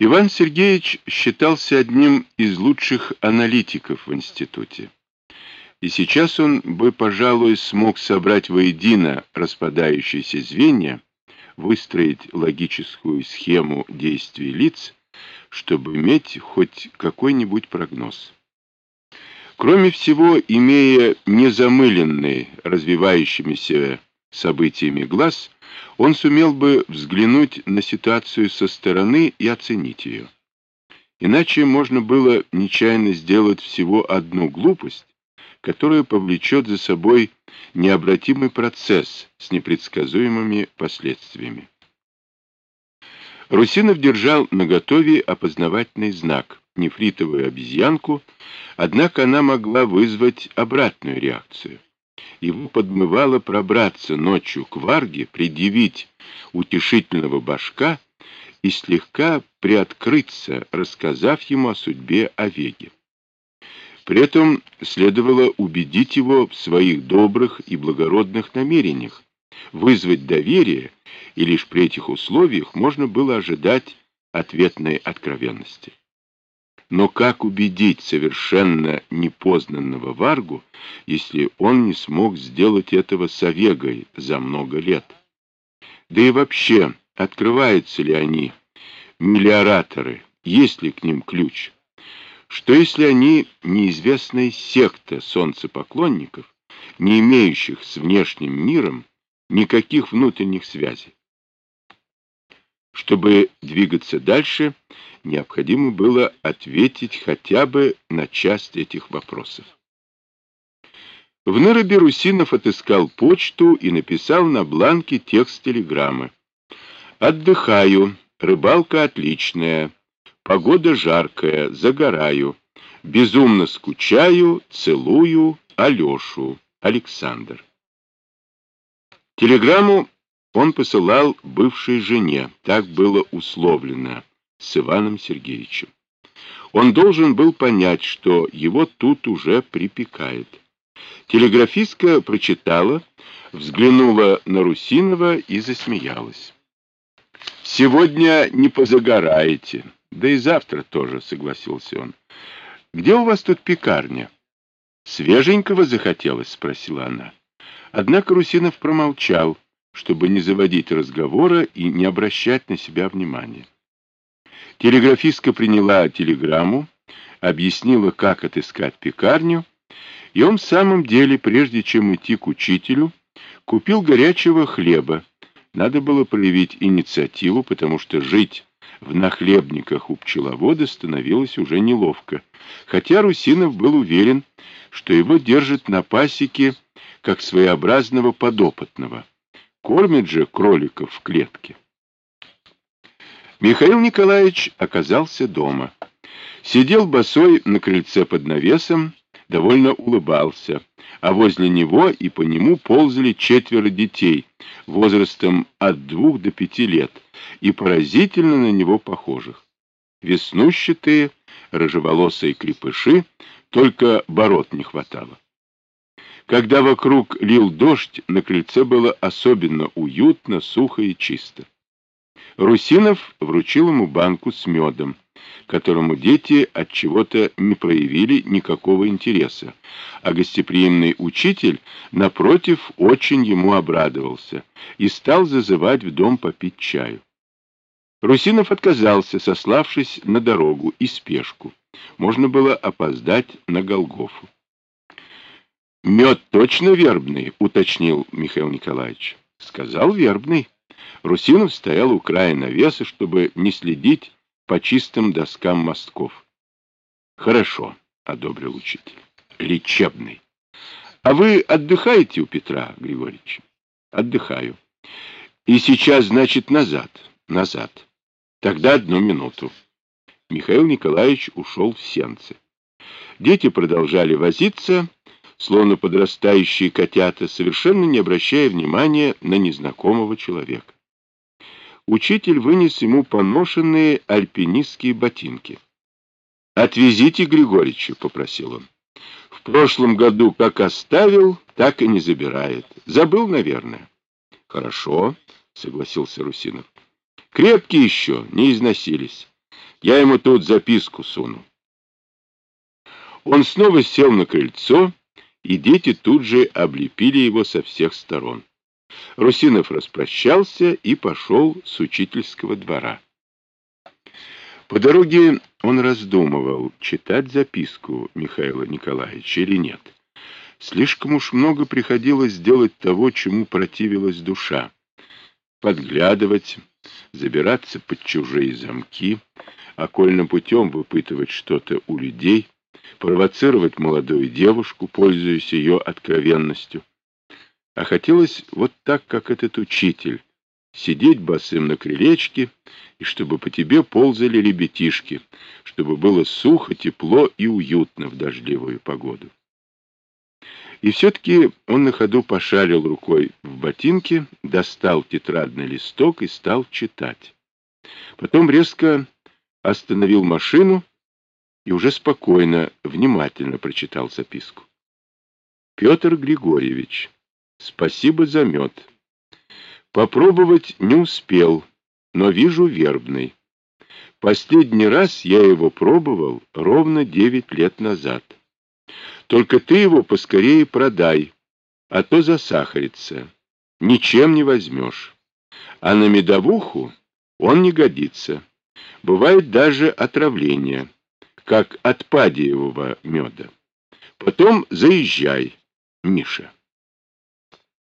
Иван Сергеевич считался одним из лучших аналитиков в институте. И сейчас он бы, пожалуй, смог собрать воедино распадающиеся звенья, выстроить логическую схему действий лиц, чтобы иметь хоть какой-нибудь прогноз. Кроме всего, имея незамыленный развивающимися событиями глаз, он сумел бы взглянуть на ситуацию со стороны и оценить ее. Иначе можно было нечаянно сделать всего одну глупость, которая повлечет за собой необратимый процесс с непредсказуемыми последствиями. Русинов держал наготове опознавательный знак, нефритовую обезьянку, однако она могла вызвать обратную реакцию его подмывало пробраться ночью к Варге, предъявить утешительного башка и слегка приоткрыться, рассказав ему о судьбе Овеги. При этом следовало убедить его в своих добрых и благородных намерениях, вызвать доверие, и лишь при этих условиях можно было ожидать ответной откровенности. Но как убедить совершенно непознанного Варгу, если он не смог сделать этого с Овегой за много лет? Да и вообще, открываются ли они, миллиораторы, есть ли к ним ключ? Что если они неизвестная секта солнцепоклонников, не имеющих с внешним миром никаких внутренних связей? Чтобы двигаться дальше, необходимо было ответить хотя бы на часть этих вопросов. В Ныробе Русинов отыскал почту и написал на бланке текст телеграммы. «Отдыхаю, рыбалка отличная, погода жаркая, загораю, безумно скучаю, целую Алешу, Александр». Телеграмму он посылал бывшей жене, так было условлено с Иваном Сергеевичем. Он должен был понять, что его тут уже припекает. Телеграфистка прочитала, взглянула на Русинова и засмеялась. «Сегодня не позагораете, да и завтра тоже», — согласился он. «Где у вас тут пекарня?» «Свеженького захотелось?» — спросила она. Однако Русинов промолчал, чтобы не заводить разговора и не обращать на себя внимания. Телеграфистка приняла телеграмму, объяснила, как отыскать пекарню, и он в самом деле, прежде чем идти к учителю, купил горячего хлеба. Надо было проявить инициативу, потому что жить в нахлебниках у пчеловода становилось уже неловко, хотя Русинов был уверен, что его держат на пасеке как своеобразного подопытного. Кормят же кроликов в клетке. Михаил Николаевич оказался дома. Сидел босой на крыльце под навесом, довольно улыбался, а возле него и по нему ползали четверо детей возрастом от двух до пяти лет и поразительно на него похожих. Веснущатые, рыжеволосые крепыши, только бород не хватало. Когда вокруг лил дождь, на крыльце было особенно уютно, сухо и чисто. Русинов вручил ему банку с медом, которому дети от чего-то не проявили никакого интереса, а гостеприимный учитель, напротив, очень ему обрадовался и стал зазывать в дом попить чаю. Русинов отказался, сославшись на дорогу и спешку. Можно было опоздать на Голгофу. «Мед точно вербный?» — уточнил Михаил Николаевич. «Сказал вербный». Русинов стоял у края навеса, чтобы не следить по чистым доскам мостков. «Хорошо», — одобрил учитель. «Лечебный. А вы отдыхаете у Петра Григорьевича?» «Отдыхаю. И сейчас, значит, назад. Назад. Тогда одну минуту». Михаил Николаевич ушел в сенцы. Дети продолжали возиться, словно подрастающие котята, совершенно не обращая внимания на незнакомого человека. Учитель вынес ему поношенные альпинистские ботинки. «Отвезите Григорича», — попросил он. «В прошлом году как оставил, так и не забирает. Забыл, наверное». «Хорошо», — согласился Русинов. «Крепкие еще, не износились. Я ему тут записку суну. Он снова сел на крыльцо, и дети тут же облепили его со всех сторон. Русинов распрощался и пошел с учительского двора. По дороге он раздумывал, читать записку Михаила Николаевича или нет. Слишком уж много приходилось делать того, чему противилась душа. Подглядывать, забираться под чужие замки, окольным путем выпытывать что-то у людей, провоцировать молодую девушку, пользуясь ее откровенностью. А хотелось вот так, как этот учитель, сидеть босым на крылечке, и чтобы по тебе ползали ребятишки, чтобы было сухо, тепло и уютно в дождливую погоду. И все-таки он на ходу пошарил рукой в ботинке, достал тетрадный листок и стал читать. Потом резко остановил машину и уже спокойно, внимательно прочитал записку. Петр Григорьевич, спасибо за мед. Попробовать не успел, но вижу вербный. Последний раз я его пробовал ровно девять лет назад. Только ты его поскорее продай, а то засахарится. Ничем не возьмешь. А на медовуху он не годится. Бывает даже отравление, как от падиевого меда. Потом заезжай, Миша.